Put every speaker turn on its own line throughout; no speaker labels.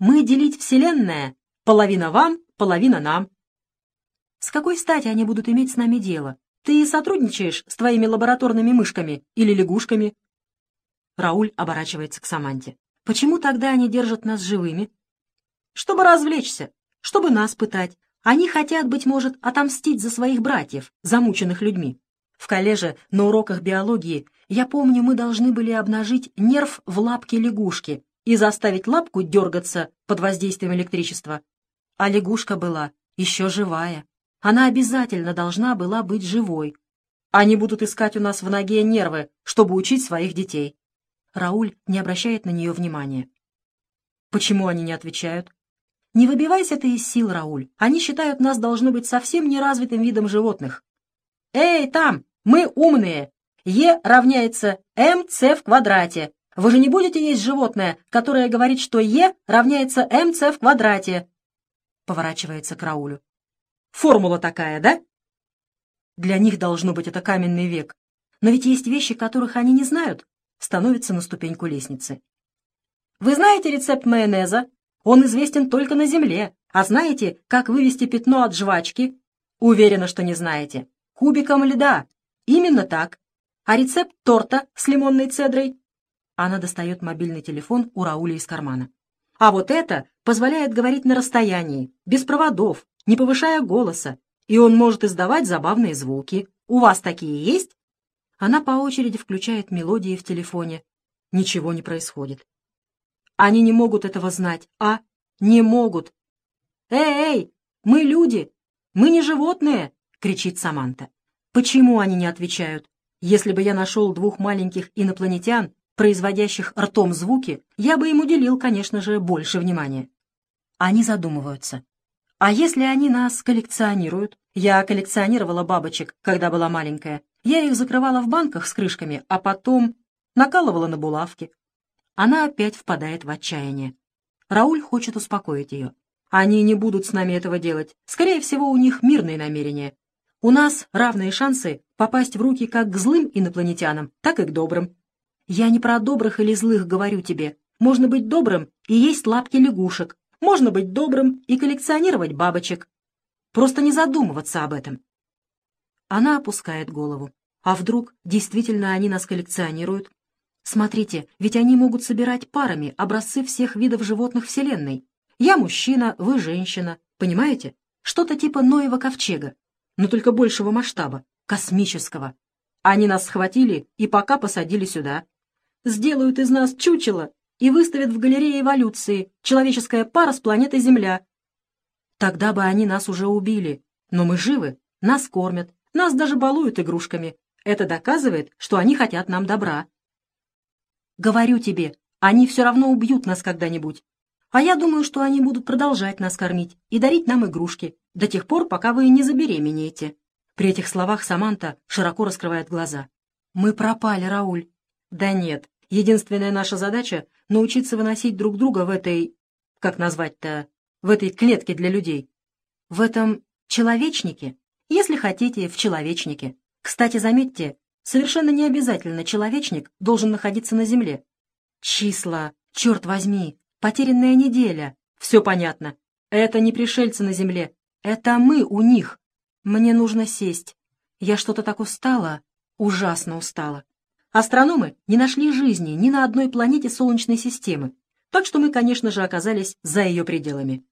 Мы делить Вселенная, половина вам, половина нам. С какой стати они будут иметь с нами дело? Ты сотрудничаешь с твоими лабораторными мышками или лягушками?» Рауль оборачивается к Саманте. «Почему тогда они держат нас живыми?» «Чтобы развлечься, чтобы нас пытать. Они хотят, быть может, отомстить за своих братьев, замученных людьми. В коллеже на уроках биологии, я помню, мы должны были обнажить нерв в лапке лягушки и заставить лапку дергаться под воздействием электричества. А лягушка была еще живая. Она обязательно должна была быть живой. Они будут искать у нас в ноге нервы, чтобы учить своих детей. Рауль не обращает на нее внимания. Почему они не отвечают? Не выбивайся ты из сил, Рауль. Они считают нас должно быть совсем неразвитым видом животных. Эй, там, мы умные. Е равняется МЦ в квадрате. Вы же не будете есть животное, которое говорит, что Е равняется МЦ в квадрате. Поворачивается к Раулю. Формула такая, да? Для них должно быть это каменный век. Но ведь есть вещи, которых они не знают. Становится на ступеньку лестницы. Вы знаете рецепт майонеза? Он известен только на Земле. А знаете, как вывести пятно от жвачки? Уверена, что не знаете. Кубиком льда. Именно так. А рецепт торта с лимонной цедрой? Она достает мобильный телефон у Рауля из кармана. А вот это позволяет говорить на расстоянии, без проводов, не повышая голоса, и он может издавать забавные звуки. У вас такие есть? Она по очереди включает мелодии в телефоне. Ничего не происходит. Они не могут этого знать, а? Не могут. «Эй, эй, мы люди! Мы не животные!» — кричит Саманта. «Почему они не отвечают? Если бы я нашел двух маленьких инопланетян, производящих ртом звуки, я бы им уделил, конечно же, больше внимания». Они задумываются. А если они нас коллекционируют? Я коллекционировала бабочек, когда была маленькая. Я их закрывала в банках с крышками, а потом накалывала на булавки. Она опять впадает в отчаяние. Рауль хочет успокоить ее. Они не будут с нами этого делать. Скорее всего, у них мирные намерения. У нас равные шансы попасть в руки как к злым инопланетянам, так и к добрым. Я не про добрых или злых говорю тебе. Можно быть добрым и есть лапки лягушек, можно быть добрым и коллекционировать бабочек. Просто не задумываться об этом. Она опускает голову. А вдруг действительно они нас коллекционируют? Смотрите, ведь они могут собирать парами образцы всех видов животных Вселенной. Я мужчина, вы женщина. Понимаете? Что-то типа Ноева ковчега, но только большего масштаба, космического. Они нас схватили и пока посадили сюда. Сделают из нас чучело и выставят в галерее эволюции человеческая пара с планеты Земля. Тогда бы они нас уже убили. Но мы живы, нас кормят, нас даже балуют игрушками. Это доказывает, что они хотят нам добра. Говорю тебе, они все равно убьют нас когда-нибудь. А я думаю, что они будут продолжать нас кормить и дарить нам игрушки до тех пор, пока вы не забеременеете. При этих словах Саманта широко раскрывает глаза. «Мы пропали, Рауль». «Да нет, Единственная наша задача — научиться выносить друг друга в этой... как назвать-то... в этой клетке для людей. В этом человечнике, если хотите, в человечнике. Кстати, заметьте, совершенно не обязательно человечник должен находиться на Земле. Числа, черт возьми, потерянная неделя. Все понятно. Это не пришельцы на Земле. Это мы у них. Мне нужно сесть. Я что-то так устала, ужасно устала. Астрономы не нашли жизни ни на одной планете Солнечной системы, так что мы, конечно же, оказались за ее пределами.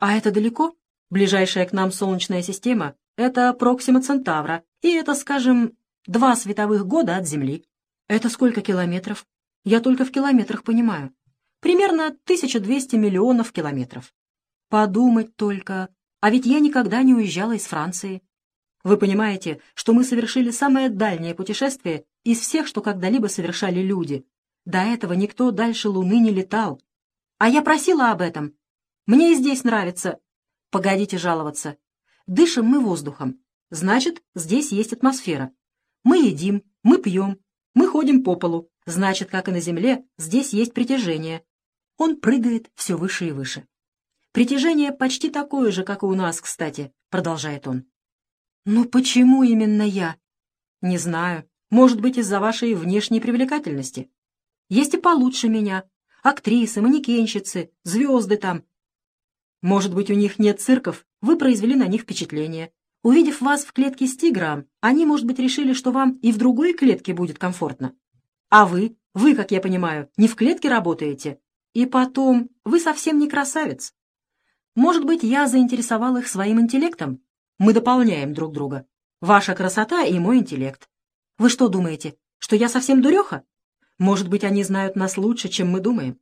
А это далеко? Ближайшая к нам Солнечная система — это Проксима Центавра, и это, скажем, два световых года от Земли. Это сколько километров? Я только в километрах понимаю. Примерно 1200 миллионов километров. Подумать только. А ведь я никогда не уезжала из Франции. Вы понимаете, что мы совершили самое дальнее путешествие из всех, что когда-либо совершали люди. До этого никто дальше Луны не летал. А я просила об этом. Мне и здесь нравится. Погодите жаловаться. Дышим мы воздухом. Значит, здесь есть атмосфера. Мы едим, мы пьем, мы ходим по полу. Значит, как и на Земле, здесь есть притяжение. Он прыгает все выше и выше. Притяжение почти такое же, как и у нас, кстати, продолжает он. «Но почему именно я?» «Не знаю. Может быть, из-за вашей внешней привлекательности. Есть и получше меня. Актрисы, манекенщицы, звезды там. Может быть, у них нет цирков, вы произвели на них впечатление. Увидев вас в клетке с тигром, они, может быть, решили, что вам и в другой клетке будет комфортно. А вы, вы, как я понимаю, не в клетке работаете. И потом, вы совсем не красавец. Может быть, я заинтересовал их своим интеллектом? Мы дополняем друг друга. Ваша красота и мой интеллект. Вы что думаете, что я совсем дуреха? Может быть, они знают нас лучше, чем мы думаем.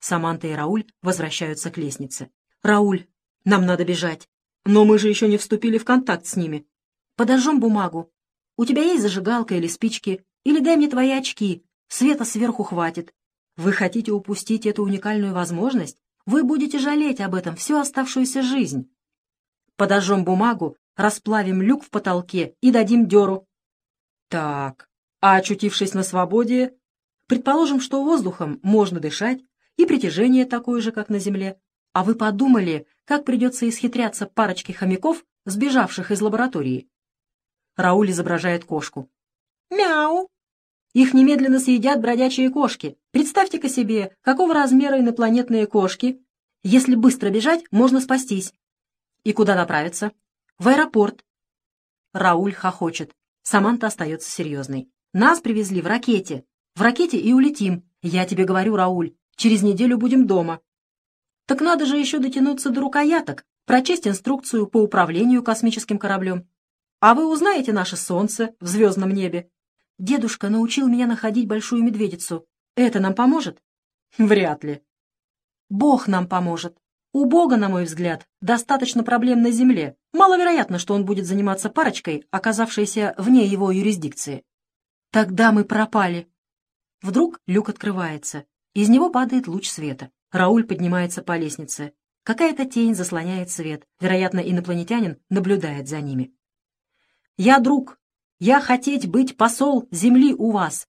Саманта и Рауль возвращаются к лестнице. «Рауль, нам надо бежать. Но мы же еще не вступили в контакт с ними. Подожжем бумагу. У тебя есть зажигалка или спички? Или дай мне твои очки. Света сверху хватит. Вы хотите упустить эту уникальную возможность? Вы будете жалеть об этом всю оставшуюся жизнь. Подожжем бумагу, расплавим люк в потолке и дадим дёру. Так, а очутившись на свободе, Предположим, что воздухом можно дышать, и притяжение такое же, как на Земле. А вы подумали, как придется исхитряться парочке хомяков, сбежавших из лаборатории? Рауль изображает кошку. «Мяу!» Их немедленно съедят бродячие кошки. Представьте-ка себе, какого размера инопланетные кошки. Если быстро бежать, можно спастись. И куда направиться? В аэропорт. Рауль хохочет. Саманта остается серьезной. Нас привезли в ракете. В ракете и улетим. Я тебе говорю, Рауль, через неделю будем дома. Так надо же еще дотянуться до рукояток, прочесть инструкцию по управлению космическим кораблем. А вы узнаете наше солнце в звездном небе. Дедушка научил меня находить большую медведицу. Это нам поможет? Вряд ли. Бог нам поможет. У Бога, на мой взгляд, достаточно проблем на Земле. Маловероятно, что он будет заниматься парочкой, оказавшейся вне его юрисдикции. Тогда мы пропали. Вдруг люк открывается. Из него падает луч света. Рауль поднимается по лестнице. Какая-то тень заслоняет свет. Вероятно, инопланетянин наблюдает за ними. «Я друг. Я хотеть быть посол земли у вас».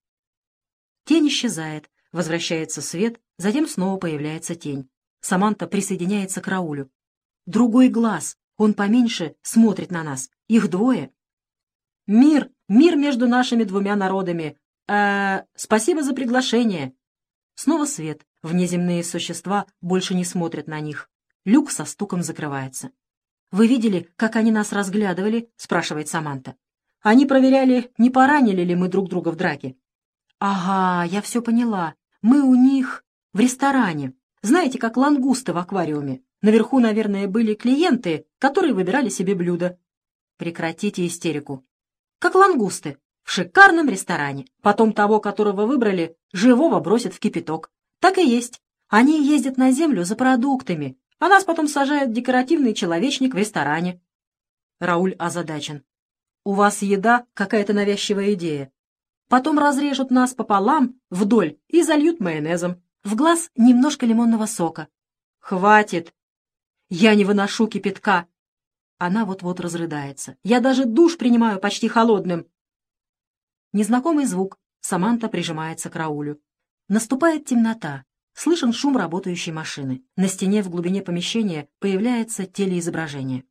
Тень исчезает. Возвращается свет, затем снова появляется тень. Саманта присоединяется к Раулю. Другой глаз. Он поменьше смотрит на нас. Их двое. «Мир! Мир между нашими двумя народами! э спасибо за приглашение». Снова свет. Внеземные существа больше не смотрят на них. Люк со стуком закрывается. «Вы видели, как они нас разглядывали?» — спрашивает Саманта. «Они проверяли, не поранили ли мы друг друга в драке». «Ага, я все поняла. Мы у них в ресторане. Знаете, как лангусты в аквариуме. Наверху, наверное, были клиенты, которые выбирали себе блюда». «Прекратите истерику». «Как лангусты в шикарном ресторане. Потом того, которого выбрали, живого бросят в кипяток. Так и есть. Они ездят на землю за продуктами, а нас потом сажают декоративный человечник в ресторане. Рауль озадачен. У вас еда какая-то навязчивая идея. Потом разрежут нас пополам, вдоль, и зальют майонезом. В глаз немножко лимонного сока. Хватит. Я не выношу кипятка. Она вот-вот разрыдается. Я даже душ принимаю почти холодным. Незнакомый звук. Саманта прижимается к Раулю. Наступает темнота. Слышен шум работающей машины. На стене в глубине помещения появляется телеизображение.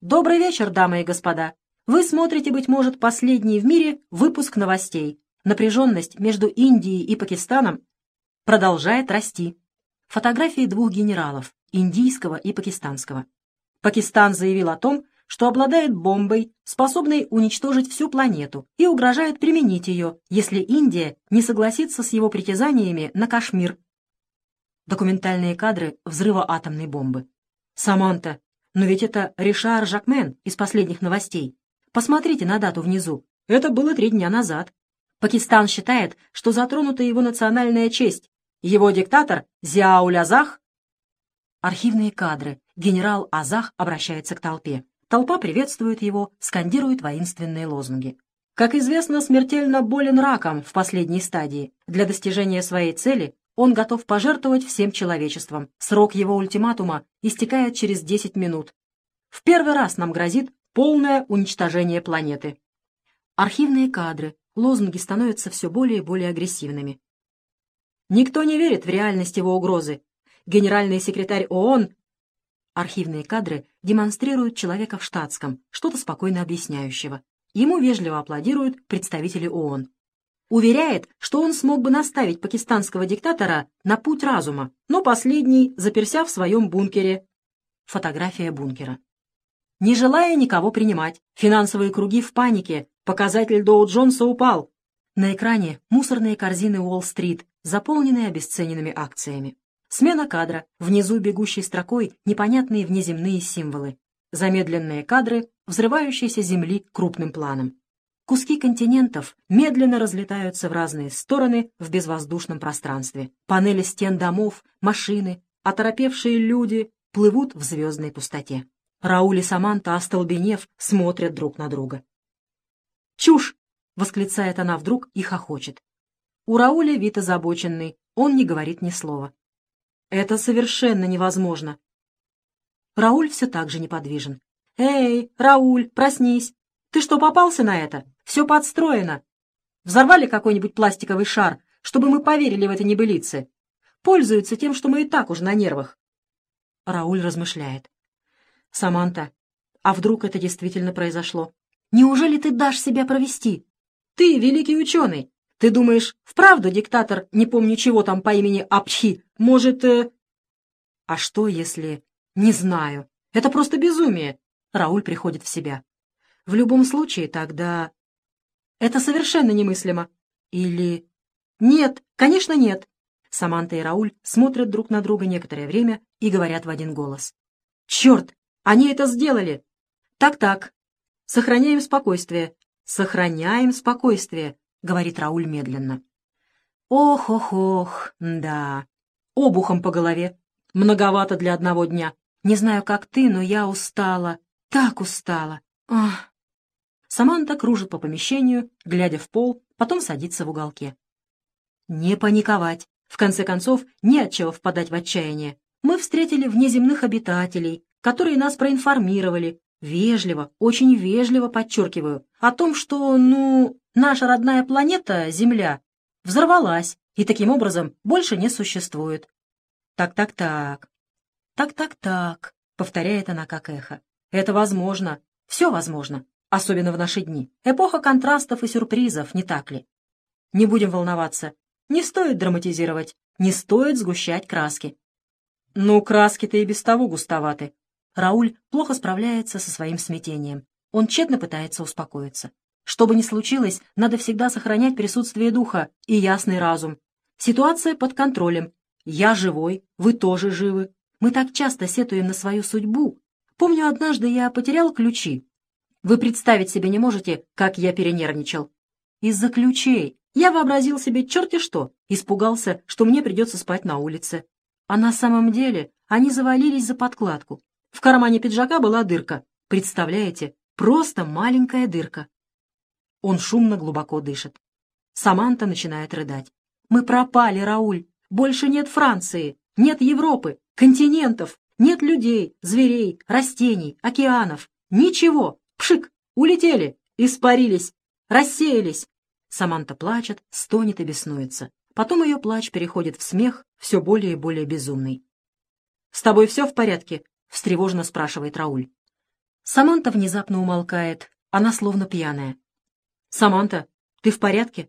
«Добрый вечер, дамы и господа! Вы смотрите, быть может, последний в мире выпуск новостей. Напряженность между Индией и Пакистаном продолжает расти. Фотографии двух генералов, индийского и пакистанского. Пакистан заявил о том, что обладает бомбой, способной уничтожить всю планету, и угрожает применить ее, если Индия не согласится с его притязаниями на Кашмир. Документальные кадры взрыва атомной бомбы. «Саманта, но ведь это Ришар Жакмен из последних новостей. Посмотрите на дату внизу. Это было три дня назад. Пакистан считает, что затронута его национальная честь. Его диктатор Зиауль Азах...» Архивные кадры. Генерал Азах обращается к толпе. Толпа приветствует его, скандирует воинственные лозунги. Как известно, смертельно болен раком в последней стадии. Для достижения своей цели он готов пожертвовать всем человечеством. Срок его ультиматума истекает через 10 минут. В первый раз нам грозит полное уничтожение планеты. Архивные кадры, лозунги становятся все более и более агрессивными. Никто не верит в реальность его угрозы. Генеральный секретарь ООН Архивные кадры демонстрируют человека в штатском, что-то спокойно объясняющего. Ему вежливо аплодируют представители ООН. Уверяет, что он смог бы наставить пакистанского диктатора на путь разума, но последний заперся в своем бункере. Фотография бункера. Не желая никого принимать, финансовые круги в панике, показатель Доу Джонса упал. На экране мусорные корзины Уолл-стрит, заполненные обесцененными акциями. Смена кадра, внизу бегущей строкой непонятные внеземные символы. Замедленные кадры взрывающейся земли крупным планом. Куски континентов медленно разлетаются в разные стороны в безвоздушном пространстве. Панели стен домов, машины, оторопевшие люди плывут в звездной пустоте. Рауль и Саманта, остолбенев, смотрят друг на друга. «Чушь!» — восклицает она вдруг и хохочет. У Рауля вид озабоченный, он не говорит ни слова. «Это совершенно невозможно!» Рауль все так же неподвижен. «Эй, Рауль, проснись! Ты что, попался на это? Все подстроено. Взорвали какой-нибудь пластиковый шар, чтобы мы поверили в это небылицы. Пользуются тем, что мы и так уже на нервах. Рауль размышляет. «Саманта, а вдруг это действительно произошло? Неужели ты дашь себя провести? Ты великий ученый. Ты думаешь, вправду диктатор, не помню чего там по имени Апчхи, может... Э... А что, если... Не знаю. Это просто безумие. Рауль приходит в себя. В любом случае, тогда... Это совершенно немыслимо. Или... Нет, конечно, нет. Саманта и Рауль смотрят друг на друга некоторое время и говорят в один голос. Черт, они это сделали! Так-так. Сохраняем спокойствие. Сохраняем спокойствие, говорит Рауль медленно. Ох-ох-ох, да. Обухом по голове. Многовато для одного дня. Не знаю, как ты, но я устала. Так устала. Ах. Саманта кружит по помещению, глядя в пол, потом садится в уголке. Не паниковать. В конце концов, не от чего впадать в отчаяние. Мы встретили внеземных обитателей, которые нас проинформировали, вежливо, очень вежливо подчеркиваю, о том, что, ну, наша родная планета, Земля, взорвалась и таким образом больше не существует. Так-так-так, так-так-так, повторяет она как эхо. Это возможно, все возможно особенно в наши дни. Эпоха контрастов и сюрпризов, не так ли? Не будем волноваться. Не стоит драматизировать, не стоит сгущать краски. Ну, краски-то и без того густоваты. Рауль плохо справляется со своим смятением. Он тщетно пытается успокоиться. Что бы ни случилось, надо всегда сохранять присутствие духа и ясный разум. Ситуация под контролем. Я живой, вы тоже живы. Мы так часто сетуем на свою судьбу. Помню, однажды я потерял ключи, вы представить себе не можете, как я перенервничал. Из-за ключей. Я вообразил себе черти что, испугался, что мне придется спать на улице. А на самом деле они завалились за подкладку. В кармане пиджака была дырка. Представляете, просто маленькая дырка. Он шумно глубоко дышит. Саманта начинает рыдать. «Мы пропали, Рауль. Больше нет Франции, нет Европы, континентов, нет людей, зверей, растений, океанов. Ничего. Пшик! Улетели! Испарились! Рассеялись!» Саманта плачет, стонет и беснуется. Потом ее плач переходит в смех, все более и более безумный. «С тобой все в порядке?» — встревоженно спрашивает Рауль. Саманта внезапно умолкает, она словно пьяная. «Саманта, ты в порядке?»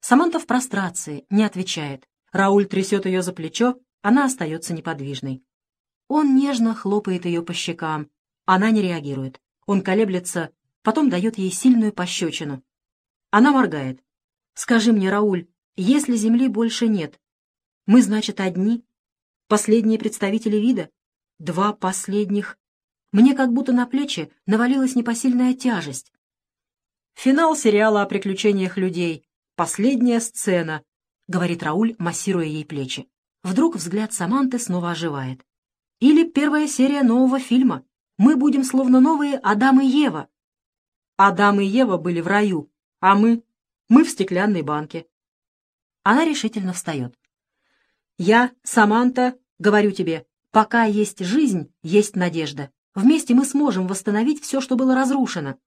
Саманта в прострации, не отвечает. Рауль трясет ее за плечо, она остается неподвижной. Он нежно хлопает ее по щекам, она не реагирует. Он колеблется, потом дает ей сильную пощечину. Она моргает. «Скажи мне, Рауль, если Земли больше нет, мы, значит, одни? Последние представители вида? Два последних? Мне как будто на плечи навалилась непосильная тяжесть. Финал сериала о приключениях людей. Последняя сцена, — говорит Рауль, массируя ей плечи. Вдруг взгляд Саманты снова оживает. Или первая серия нового фильма. Мы будем словно новые Адам и Ева. Адам и Ева были в раю, а мы... Мы в стеклянной банке. Она решительно встает. Я, Саманта, говорю тебе, пока есть жизнь, есть надежда. Вместе мы сможем восстановить все, что было разрушено.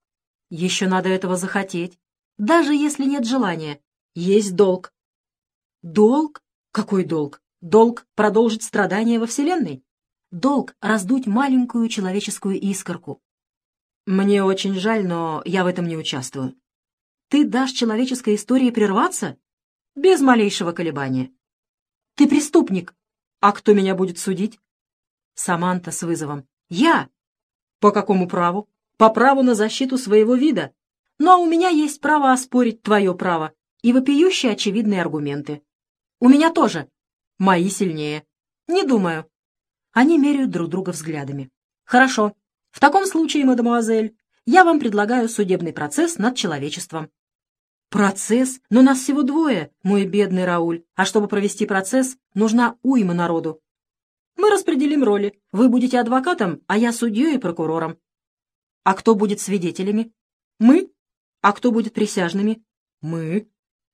Еще надо этого захотеть. Даже если нет желания. Есть долг. Долг? Какой долг? Долг продолжить страдания во Вселенной? долг раздуть маленькую человеческую искорку. Мне очень жаль, но я в этом не участвую. Ты дашь человеческой истории прерваться? Без малейшего колебания. Ты преступник. А кто меня будет судить? Саманта с вызовом. Я. По какому праву? По праву на защиту своего вида. Но у меня есть право оспорить твое право и вопиющие очевидные аргументы. У меня тоже. Мои сильнее. Не думаю. Они меряют друг друга взглядами. Хорошо. В таком случае, мадемуазель, я вам предлагаю судебный процесс над человечеством. Процесс? Но нас всего двое, мой бедный Рауль. А чтобы провести процесс, нужна уйма народу. Мы распределим роли. Вы будете адвокатом, а я судьей и прокурором. А кто будет свидетелями? Мы. А кто будет присяжными? Мы.